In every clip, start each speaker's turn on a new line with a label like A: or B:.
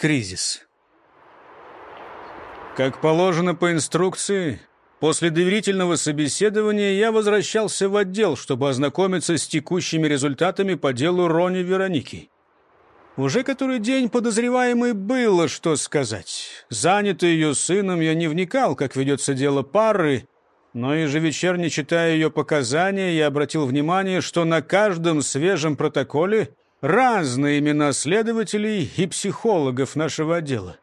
A: Кризис. Как положено по инструкции, после доверительного собеседования я возвращался в отдел, чтобы ознакомиться с текущими результатами по делу Рони Вероники. Уже который день подозреваемый было что сказать. Занятый ее сыном, я не вникал, как ведется дело пары, но ежевечерне читая ее показания, я обратил внимание, что на каждом свежем протоколе разные имена следователей и психологов нашего отдела.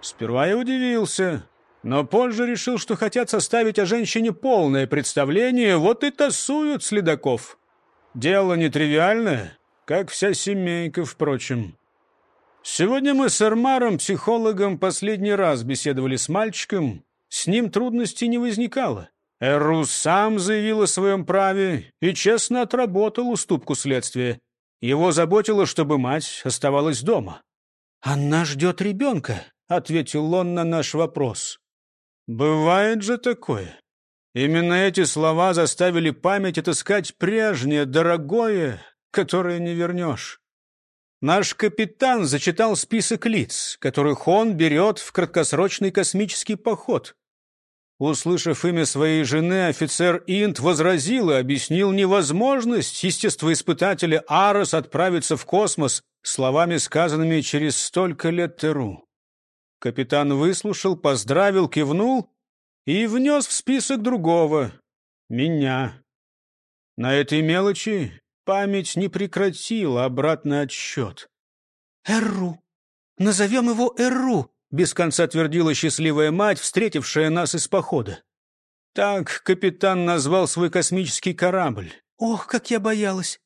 A: Сперва я удивился, но позже решил, что хотят составить о женщине полное представление, вот и тасуют следаков. Дело нетривиальное, как вся семейка, впрочем. Сегодня мы с Армаром, психологом, последний раз беседовали с мальчиком. С ним трудностей не возникало. Эру сам заявил о своем праве и честно отработал уступку следствия. Его заботило, чтобы мать оставалась дома. «Она ждет ребенка», — ответил он на наш вопрос. «Бывает же такое. Именно эти слова заставили память отыскать прежнее, дорогое, которое не вернешь. Наш капитан зачитал список лиц, которых он берет в краткосрочный космический поход. Услышав имя своей жены, офицер Инт возразил и объяснил невозможность естествоиспытателя Арос отправиться в космос словами, сказанными через столько лет Теру. Капитан выслушал, поздравил, кивнул и внес в список другого — меня. На этой мелочи память не прекратила обратный отсчет.
B: «Эрру! Назовем его Эрру!» — без конца твердила счастливая мать, встретившая нас из похода.
A: Так капитан назвал свой космический корабль.
B: «Ох, как я боялась!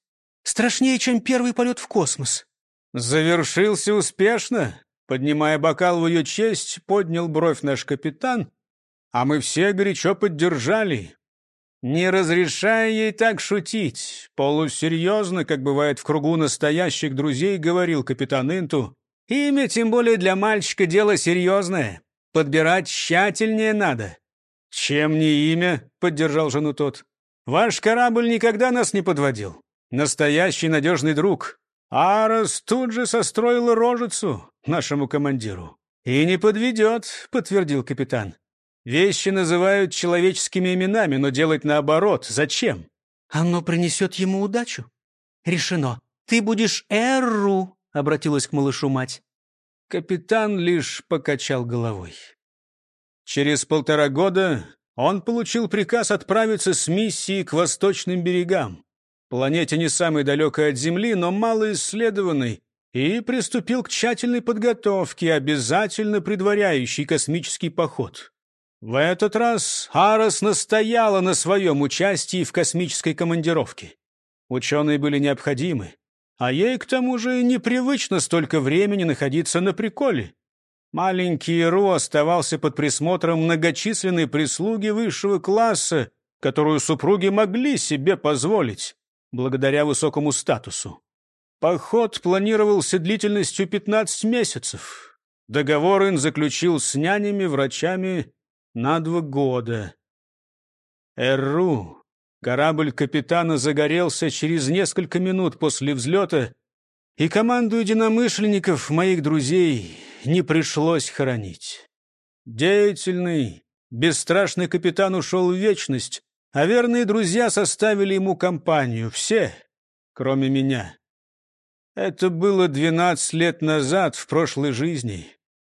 B: Страшнее, чем первый полет в космос!»
A: «Завершился успешно!» Поднимая бокал в ее честь, поднял бровь наш капитан, а мы все горячо поддержали. Не разрешая ей так шутить, полусерьезно, как бывает в кругу настоящих друзей, говорил капитан Инту, Имя, тем более для мальчика, дело серьезное. Подбирать тщательнее надо. Чем не имя, поддержал жену тот. Ваш корабль никогда нас не подводил. Настоящий надежный друг. Арос тут же состроил рожицу нашему командиру. И не подведет, подтвердил капитан. Вещи называют человеческими именами, но делать наоборот. Зачем?
B: Оно принесет ему удачу. Решено. Ты будешь Эрру, — обратилась к малышу мать.
A: Капитан лишь покачал головой. Через полтора года он получил приказ отправиться с миссией к восточным берегам, планете не самой далекой от Земли, но мало исследованной, и приступил к тщательной подготовке, обязательно предваряющей космический поход. В этот раз Арос настояла на своем участии в космической командировке. Ученые были необходимы, а ей, к тому же, непривычно столько времени находиться на приколе. Маленький Ру оставался под присмотром многочисленной прислуги высшего класса, которую супруги могли себе позволить, благодаря высокому статусу. Поход планировался длительностью 15 месяцев. Договор он заключил с нянями, врачами на два года. Эрру Корабль капитана загорелся через несколько минут после взлета, и команду единомышленников, моих друзей, не пришлось хоронить. Деятельный, бесстрашный капитан ушел в вечность, а верные друзья составили ему компанию, все, кроме меня. Это было двенадцать лет назад, в прошлой жизни,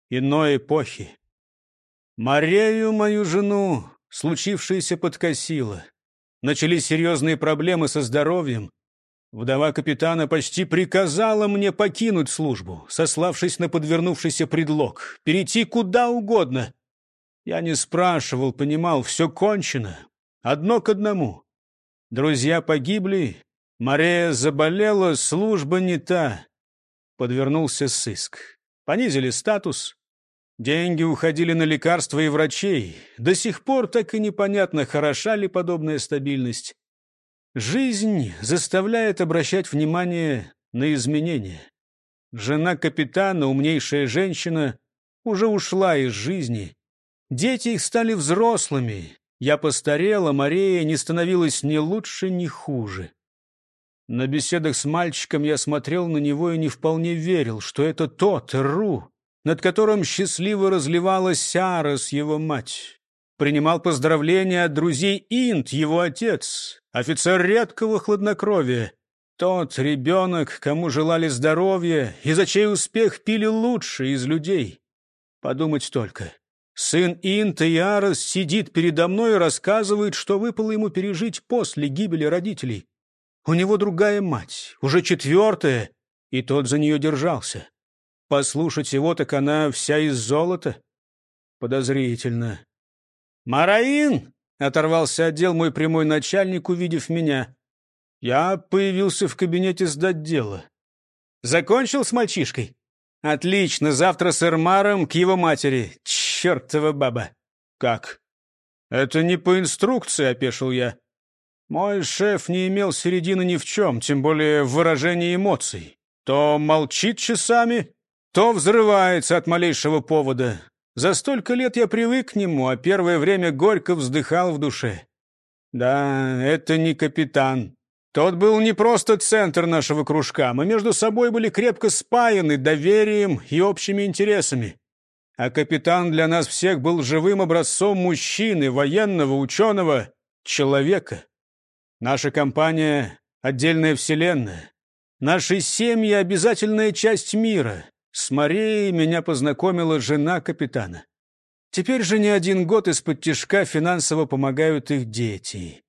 A: иной эпохи. Марею, мою жену, случившееся подкосило. Начались серьезные проблемы со здоровьем. Вдова капитана почти приказала мне покинуть службу, сославшись на подвернувшийся предлог, перейти куда угодно. Я не спрашивал, понимал, все кончено. Одно к одному. Друзья погибли, Мария заболела, служба не та. Подвернулся сыск. Понизили статус, Деньги уходили на лекарства и врачей. До сих пор так и непонятно, хороша ли подобная стабильность. Жизнь заставляет обращать внимание на изменения. Жена капитана, умнейшая женщина, уже ушла из жизни. Дети их стали взрослыми. Я постарела, Мария не становилась ни лучше, ни хуже. На беседах с мальчиком я смотрел на него и не вполне верил, что это тот Ру, над которым счастливо разливалась Сяра с его мать. Принимал поздравления от друзей Инт, его отец, офицер редкого хладнокровия. Тот ребенок, кому желали здоровья и за чей успех пили лучшие из людей. Подумать только. Сын Инта Ярос сидит передо мной и рассказывает, что выпало ему пережить после гибели родителей. У него другая мать, уже четвертая, и тот за нее держался. Послушать его, так она вся из золота. Подозрительно. «Мараин!» — оторвался отдел мой прямой начальник, увидев меня. Я появился в кабинете сдать дело. «Закончил с мальчишкой?» «Отлично, завтра с Эрмаром к его матери. Чертова баба!» «Как?» «Это не по инструкции», — опешил я. Мой шеф не имел середины ни в чем, тем более в выражении эмоций. То молчит часами, то взрывается от малейшего повода. За столько лет я привык к нему, а первое время горько вздыхал в душе. Да, это не капитан. Тот был не просто центр нашего кружка. Мы между собой были крепко спаяны доверием и общими интересами. А капитан для нас всех был живым образцом мужчины, военного, ученого, человека. Наша компания — отдельная вселенная. Наши семьи — обязательная часть мира. С Марией меня познакомила жена капитана. Теперь же не один год из-под тяжка финансово помогают их дети.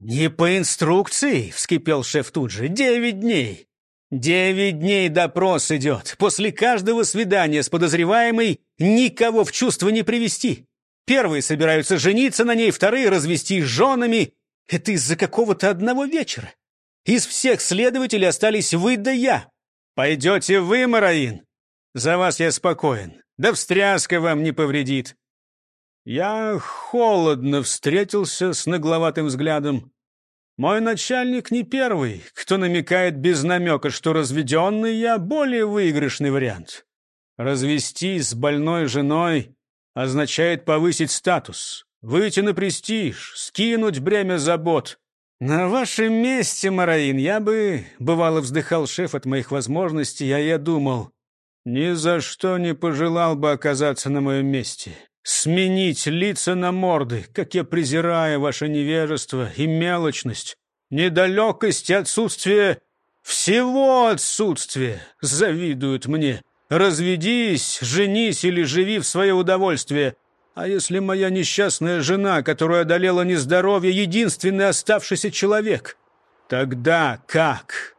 A: «Не по инструкции!» — вскипел шеф тут же. «Девять дней! Девять дней допрос идет. После каждого свидания с подозреваемой никого в чувство не привести. Первые собираются жениться на ней, вторые — развести с женами. Это из-за какого-то одного вечера. Из всех следователей остались вы да я. Пойдете вы, Мараин, за вас я спокоен. Да встряска вам не повредит. Я холодно встретился с нагловатым взглядом. Мой начальник не первый, кто намекает без намека, что разведенный я более выигрышный вариант. Развестись с больной женой означает повысить статус, выйти на престиж, скинуть бремя забот. На вашем месте, Мараин, я бы, бывало, вздыхал шеф от моих возможностей, а я думал, ни за что не пожелал бы оказаться на моем месте. Сменить лица на морды, как я презираю ваше невежество и мелочность, недалекость и отсутствие... Всего отсутствие завидуют мне. Разведись, женись или живи в свое удовольствие. А если моя несчастная жена, которая одолела нездоровье, единственный оставшийся человек? Тогда как?